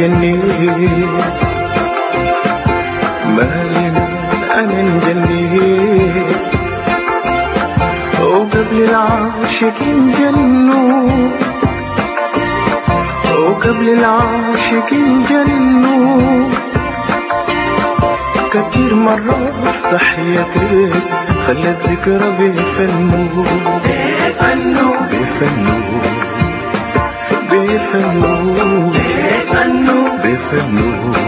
انجنيت مالنا أنا انجنيت وقبل العاشقين جنوا وقبل العاشقين جنوا كتير مرات تحية خلت ذكرى بيفنوا بيفنوا بيفنوا بيفنوا بيفنوا بيفنوا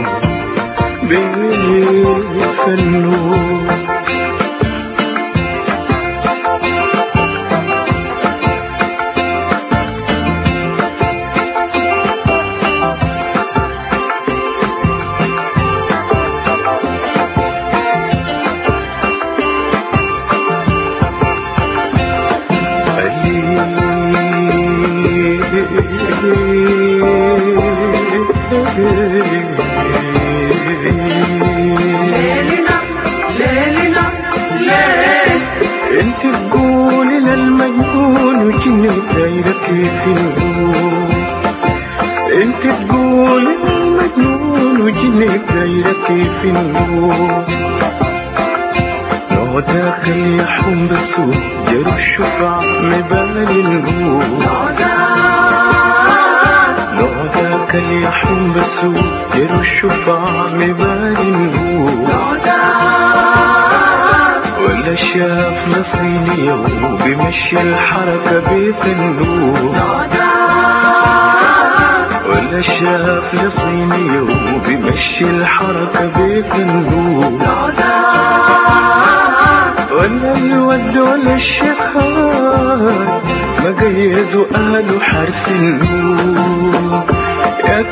بيتفنوا Thank you. ليلنا ليلنا ليل انت تقولي للمجنون وجني دايرة كيف النور. انت تقولي للمجنون وجني دايرة كيف النور لو داخل يحوم بسوق جرو الشفع مبال النور. لو عيونك اليحوم بسوق يرشوا في عمي ولا شاف نصيلي يوم بيمشي الحركة بيفنون ولا شاف نصيلي يوم بيمشي الحركة بيفنون ولا الود ولا الشهر ما قيدوا قالوا حارس النور.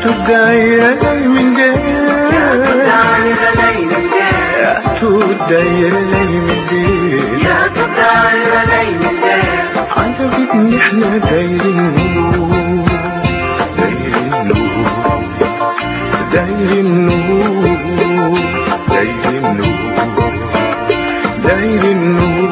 تدعي لي من دير تدعي لي من دير يا تدعي لي من دير عجبتني إحنا دايرين نور دايرين نور دايرين نور دايرين نور دايرين نور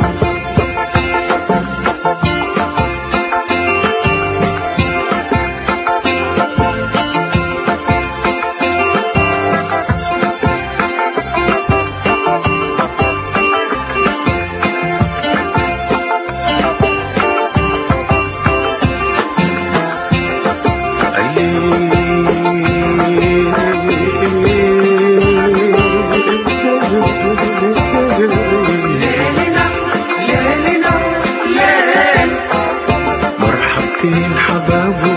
فين حبابه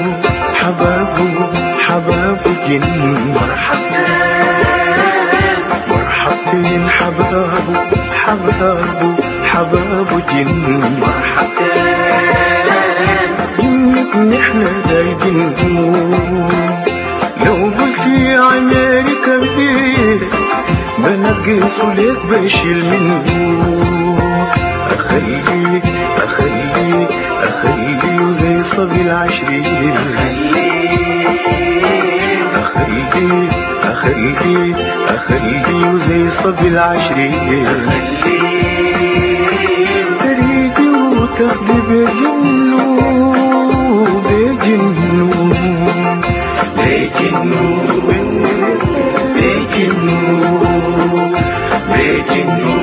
حبابه حبابه جن. مرحبتين مرحبتين حبابه حبابه حبابه جن. مرحبتين جنك نحنا دايجين لو قلتي عمالي كبير بنقص لك بشيل منه أخليك أخليك أخليه وزي صبي العشرين أخليك أخليك أخليه زي صبي العشرين تريدي وتاخدي بجنون بجنون بجنون بجنون بجنون